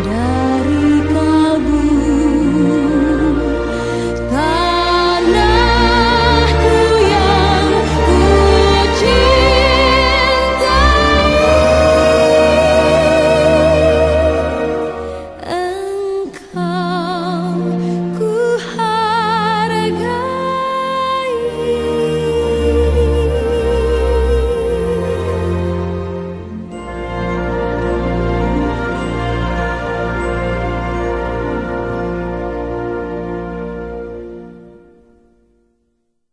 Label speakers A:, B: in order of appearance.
A: Dan